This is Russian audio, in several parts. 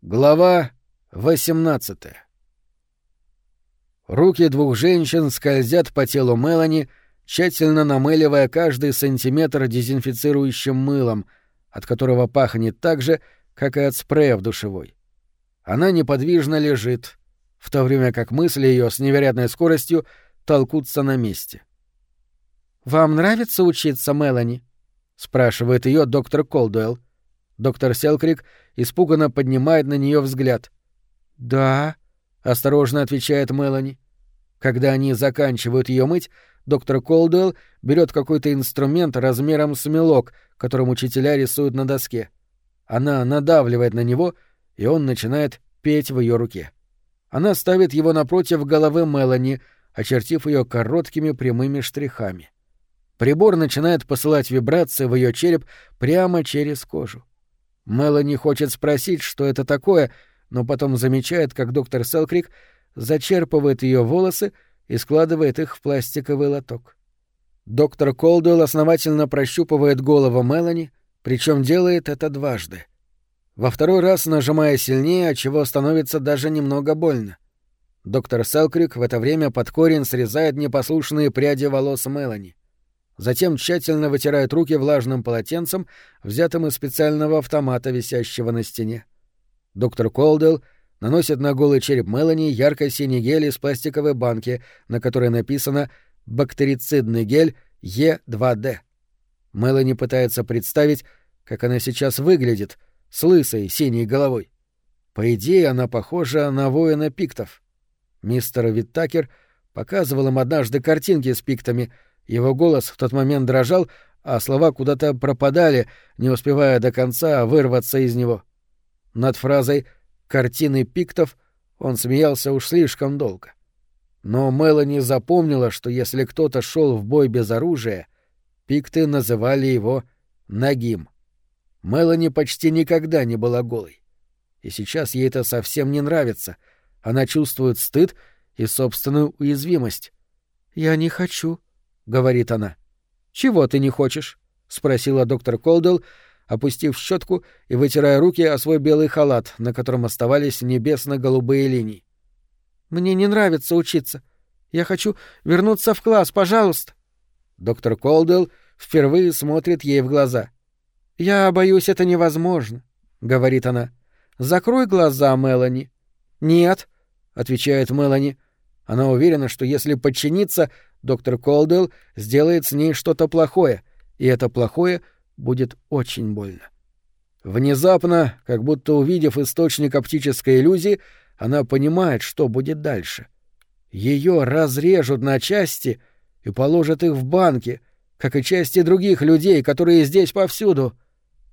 Глава 18 Руки двух женщин скользят по телу Мелани, тщательно намыливая каждый сантиметр дезинфицирующим мылом, от которого пахнет так же, как и от спрея в душевой. Она неподвижно лежит, в то время как мысли ее с невероятной скоростью толкутся на месте. «Вам нравится учиться, Мелани?» — спрашивает ее доктор Колдуэлл. Доктор Селкрик испуганно поднимает на нее взгляд. «Да», — осторожно отвечает Мелани. Когда они заканчивают ее мыть, доктор Колдуэлл берет какой-то инструмент размером с мелок, которым учителя рисуют на доске. Она надавливает на него, и он начинает петь в ее руке. Она ставит его напротив головы Мелани, очертив ее короткими прямыми штрихами. Прибор начинает посылать вибрации в ее череп прямо через кожу. Мелани хочет спросить, что это такое, но потом замечает, как доктор Селкрик зачерпывает ее волосы и складывает их в пластиковый лоток. Доктор Колдуэлл основательно прощупывает голову Мелани, причем делает это дважды. Во второй раз нажимая сильнее, отчего становится даже немного больно. Доктор Селкрик в это время под корень срезает непослушные пряди волос Мелани. Затем тщательно вытирает руки влажным полотенцем, взятым из специального автомата, висящего на стене. Доктор Колдел наносит на голый череп Мелани ярко-синий гель из пластиковой банки, на которой написано «бактерицидный гель Е2Д». Мелани пытается представить, как она сейчас выглядит, с лысой синей головой. По идее, она похожа на воина пиктов. Мистер Виттакер показывал им однажды картинки с пиктами — его голос в тот момент дрожал, а слова куда-то пропадали, не успевая до конца вырваться из него. Над фразой «картины пиктов» он смеялся уж слишком долго. Но Мелани запомнила, что если кто-то шел в бой без оружия, пикты называли его «нагим». Мелани почти никогда не была голой. И сейчас ей это совсем не нравится. Она чувствует стыд и собственную уязвимость. «Я не хочу», говорит она. Чего ты не хочешь? спросила доктор Колдел, опустив щетку и вытирая руки о свой белый халат, на котором оставались небесно-голубые линии. Мне не нравится учиться. Я хочу вернуться в класс, пожалуйста. Доктор Колдел впервые смотрит ей в глаза. Я боюсь, это невозможно, говорит она. Закрой глаза, Мелани. Нет, отвечает Мелани. Она уверена, что если подчиниться, доктор Колдуэлл сделает с ней что-то плохое, и это плохое будет очень больно. Внезапно, как будто увидев источник оптической иллюзии, она понимает, что будет дальше. Ее разрежут на части и положат их в банки, как и части других людей, которые здесь повсюду.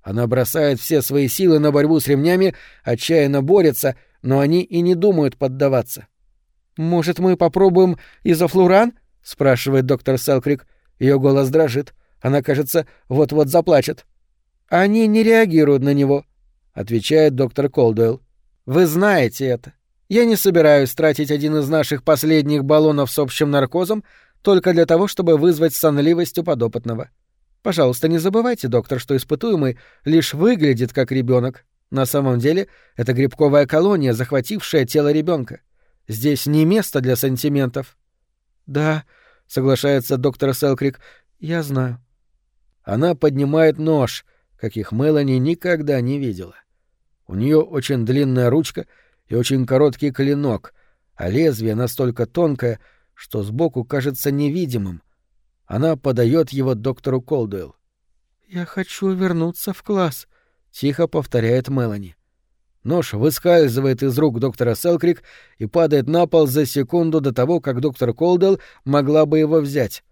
Она бросает все свои силы на борьбу с ремнями, отчаянно борется, но они и не думают поддаваться. «Может, мы попробуем изофлуран?» — спрашивает доктор Селкрик. Ее голос дрожит. Она, кажется, вот-вот заплачет. «Они не реагируют на него», — отвечает доктор Колдуэлл. «Вы знаете это. Я не собираюсь тратить один из наших последних баллонов с общим наркозом только для того, чтобы вызвать сонливость у подопытного. Пожалуйста, не забывайте, доктор, что испытуемый лишь выглядит как ребенок. На самом деле это грибковая колония, захватившая тело ребенка. Здесь не место для сантиментов. Да, соглашается доктор Селкрик. Я знаю. Она поднимает нож, каких Мелани никогда не видела. У нее очень длинная ручка и очень короткий клинок, а лезвие настолько тонкое, что сбоку кажется невидимым. Она подает его доктору Колдуэлл. «Я хочу вернуться в класс», — тихо повторяет Мелани. Нож выскальзывает из рук доктора Селкрик и падает на пол за секунду до того, как доктор Колдел могла бы его взять.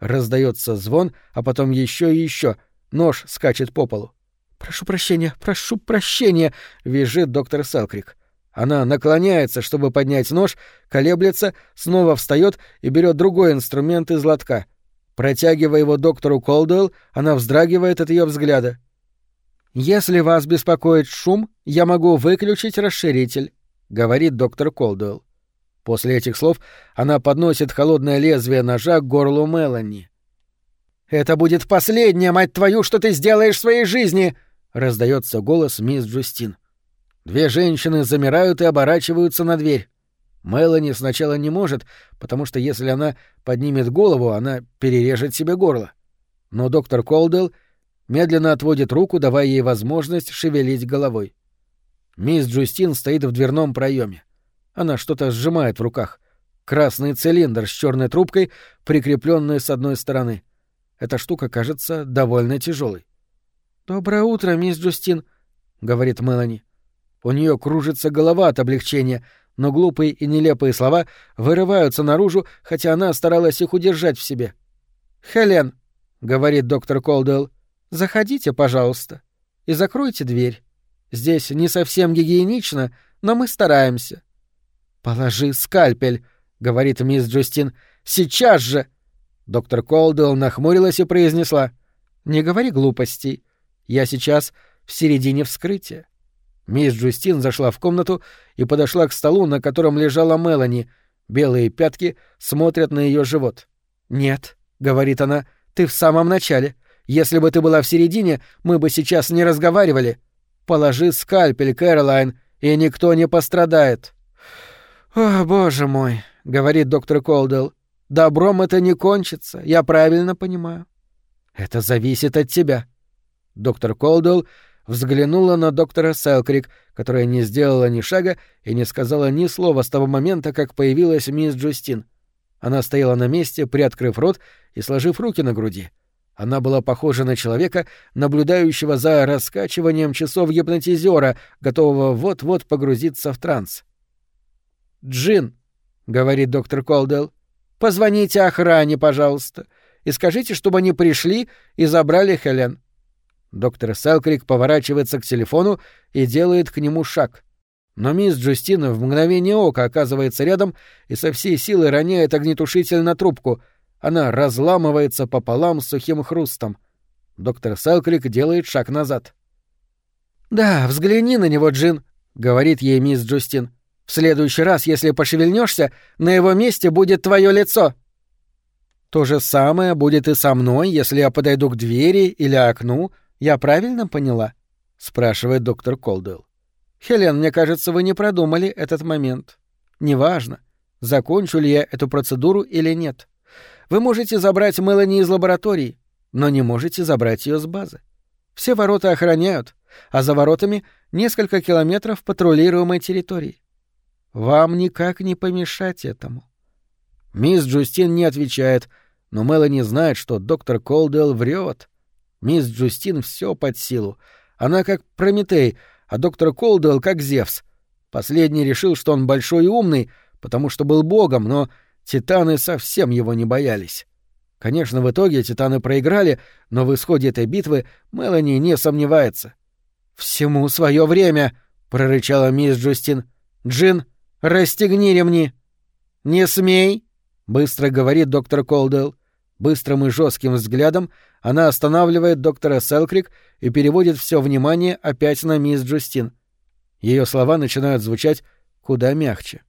Раздается звон, а потом еще и еще. Нож скачет по полу. «Прошу прощения, прошу прощения!» — визжит доктор Селкрик. Она наклоняется, чтобы поднять нож, колеблется, снова встает и берет другой инструмент из лотка. Протягивая его доктору Колдуэлл, она вздрагивает от ее взгляда. «Если вас беспокоит шум, я могу выключить расширитель», — говорит доктор Колдуэлл. После этих слов она подносит холодное лезвие ножа к горлу Мелани. «Это будет последнее, мать твою, что ты сделаешь в своей жизни!» — раздается голос мисс Джустин. Две женщины замирают и оборачиваются на дверь. Мелани сначала не может, потому что если она поднимет голову, она перережет себе горло. Но доктор Колдел медленно отводит руку, давая ей возможность шевелить головой. Мисс Джустин стоит в дверном проеме. Она что-то сжимает в руках. Красный цилиндр с черной трубкой, прикрепленный с одной стороны. Эта штука кажется довольно тяжелой. Доброе утро, мисс Джустин, говорит Мелани. У нее кружится голова от облегчения, но глупые и нелепые слова вырываются наружу, хотя она старалась их удержать в себе. Хелен, говорит доктор Колдуэлл, заходите, пожалуйста, и закройте дверь. Здесь не совсем гигиенично, но мы стараемся. Положи скальпель, говорит мисс Джустин. Сейчас же! Доктор Колдуэлл нахмурилась и произнесла. Не говори глупостей. Я сейчас в середине вскрытия. Мисс Джустин зашла в комнату и подошла к столу, на котором лежала Мелани. Белые пятки смотрят на ее живот. «Нет», — говорит она, — «ты в самом начале. Если бы ты была в середине, мы бы сейчас не разговаривали. Положи скальпель, Кэролайн, и никто не пострадает». «О, боже мой», — говорит доктор Колдел, — «добром это не кончится, я правильно понимаю». «Это зависит от тебя». Доктор Колдел взглянула на доктора Селкрик, которая не сделала ни шага и не сказала ни слова с того момента, как появилась мисс Джустин. Она стояла на месте, приоткрыв рот и сложив руки на груди. Она была похожа на человека, наблюдающего за раскачиванием часов гипнотизера, готового вот-вот погрузиться в транс. «Джин», — говорит доктор Колдел, — «позвоните охране, пожалуйста, и скажите, чтобы они пришли и забрали Хелен». Доктор Селкрик поворачивается к телефону и делает к нему шаг. Но мисс Джустина в мгновение ока оказывается рядом и со всей силы роняет огнетушитель на трубку — она разламывается пополам с сухим хрустом. Доктор Селклик делает шаг назад. «Да, взгляни на него, Джин», — говорит ей мисс Джустин. «В следующий раз, если пошевельнешься, на его месте будет твое лицо». То же самое будет и со мной, если я подойду к двери или окну. Я правильно поняла? спрашивает доктор Колдуэлл. Хелен, мне кажется, вы не продумали этот момент. Неважно, закончу ли я эту процедуру или нет. Вы можете забрать Мелани из лаборатории, но не можете забрать ее с базы. Все ворота охраняют, а за воротами несколько километров патрулируемой территории. Вам никак не помешать этому. Мисс Джустин не отвечает, но Мелани знает, что доктор Колдуэлл врет. Мисс Джустин все под силу. Она как Прометей, а доктор Колдуэлл как Зевс. Последний решил, что он большой и умный, потому что был богом, но Титаны совсем его не боялись. Конечно, в итоге титаны проиграли, но в исходе этой битвы Мелани не сомневается. «Всему свое время!» — прорычала мисс Джустин. «Джин, расстегни ремни!» «Не смей!» — быстро говорит доктор Колдел. Быстрым и жестким взглядом она останавливает доктора Селкрик и переводит все внимание опять на мисс Джустин. Ее слова начинают звучать куда мягче.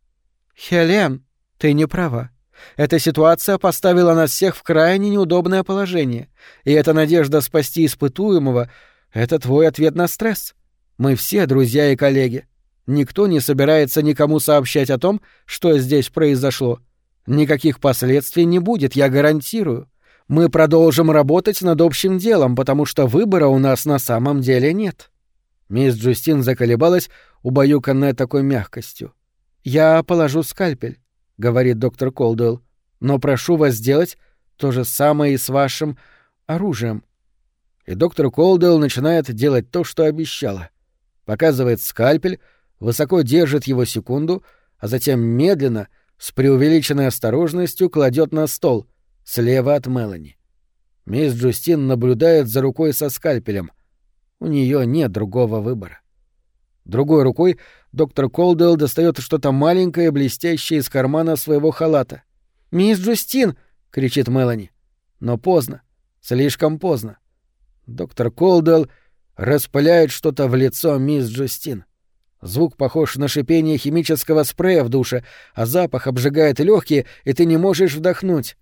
«Хелен!» Ты не права. Эта ситуация поставила нас всех в крайне неудобное положение, и эта надежда спасти испытуемого — это твой ответ на стресс. Мы все друзья и коллеги. Никто не собирается никому сообщать о том, что здесь произошло. Никаких последствий не будет, я гарантирую. Мы продолжим работать над общим делом, потому что выбора у нас на самом деле нет». Мисс Джустин заколебалась, убаюканная такой мягкостью. «Я положу скальпель. — говорит доктор Колдуэлл, — «но прошу вас сделать то же самое и с вашим оружием». И доктор Колдуэлл начинает делать то, что обещала. Показывает скальпель, высоко держит его секунду, а затем медленно, с преувеличенной осторожностью, кладет на стол, слева от Мелани. Мисс Джустин наблюдает за рукой со скальпелем. У нее нет другого выбора. Другой рукой доктор Колдуэлл достает что-то маленькое, блестящее из кармана своего халата. «Мисс Джустин!» — кричит Мелани. Но поздно. Слишком поздно. Доктор Колдуэлл распыляет что-то в лицо мисс Джустин. Звук похож на шипение химического спрея в душе, а запах обжигает легкие, и ты не можешь вдохнуть.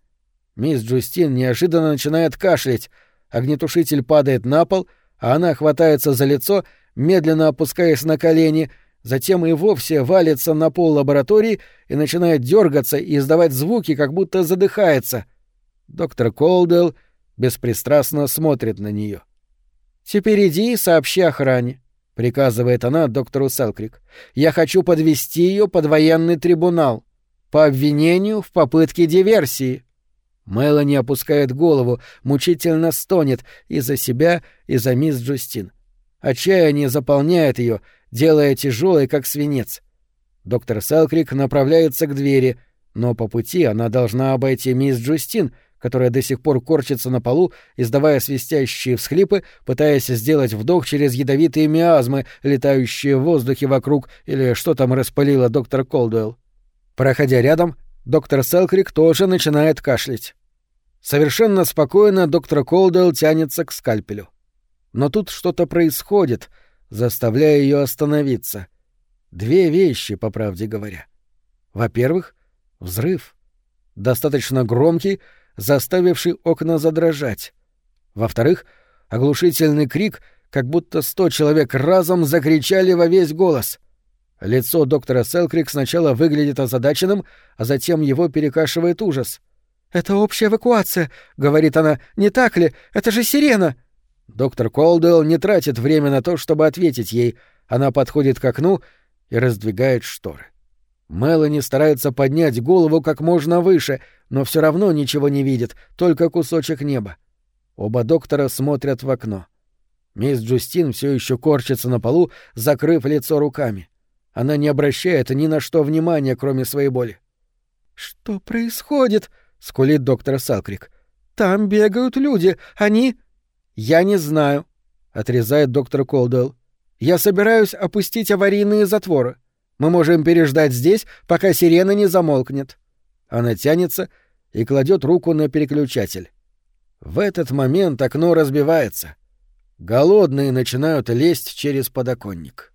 Мисс Джустин неожиданно начинает кашлять. Огнетушитель падает на пол, а она хватается за лицо — медленно опускаясь на колени, затем и вовсе валится на пол лаборатории и начинает дергаться и издавать звуки, как будто задыхается. Доктор Колдел беспристрастно смотрит на нее. «Теперь иди и сообщи охране», — приказывает она доктору Селкрик. «Я хочу подвести ее под военный трибунал по обвинению в попытке диверсии». Мелани опускает голову, мучительно стонет и за себя, и за мисс Джустин. Отчаяние заполняет ее, делая тяжелой, как свинец. Доктор Селкрик направляется к двери, но по пути она должна обойти мисс Джустин, которая до сих пор корчится на полу, издавая свистящие всхлипы, пытаясь сделать вдох через ядовитые миазмы, летающие в воздухе вокруг, или что там распылила доктор Колдуэлл. Проходя рядом, доктор Селкрик тоже начинает кашлять. Совершенно спокойно доктор Колдуэлл тянется к скальпелю. Но тут что-то происходит, заставляя ее остановиться. Две вещи, по правде говоря. Во-первых, взрыв. Достаточно громкий, заставивший окна задрожать. Во-вторых, оглушительный крик, как будто сто человек разом закричали во весь голос. Лицо доктора Селкрик сначала выглядит озадаченным, а затем его перекашивает ужас. «Это общая эвакуация», — говорит она. «Не так ли? Это же сирена!» Доктор Колдуэлл не тратит время на то, чтобы ответить ей. Она подходит к окну и раздвигает шторы. Мелани старается поднять голову как можно выше, но все равно ничего не видит, только кусочек неба. Оба доктора смотрят в окно. Мисс Джустин все еще корчится на полу, закрыв лицо руками. Она не обращает ни на что внимания, кроме своей боли. «Что происходит?» — скулит доктор Салкрик. «Там бегают люди. Они...» «Я не знаю», — отрезает доктор Колдуэлл. «Я собираюсь опустить аварийные затворы. Мы можем переждать здесь, пока сирена не замолкнет». Она тянется и кладет руку на переключатель. В этот момент окно разбивается. Голодные начинают лезть через подоконник.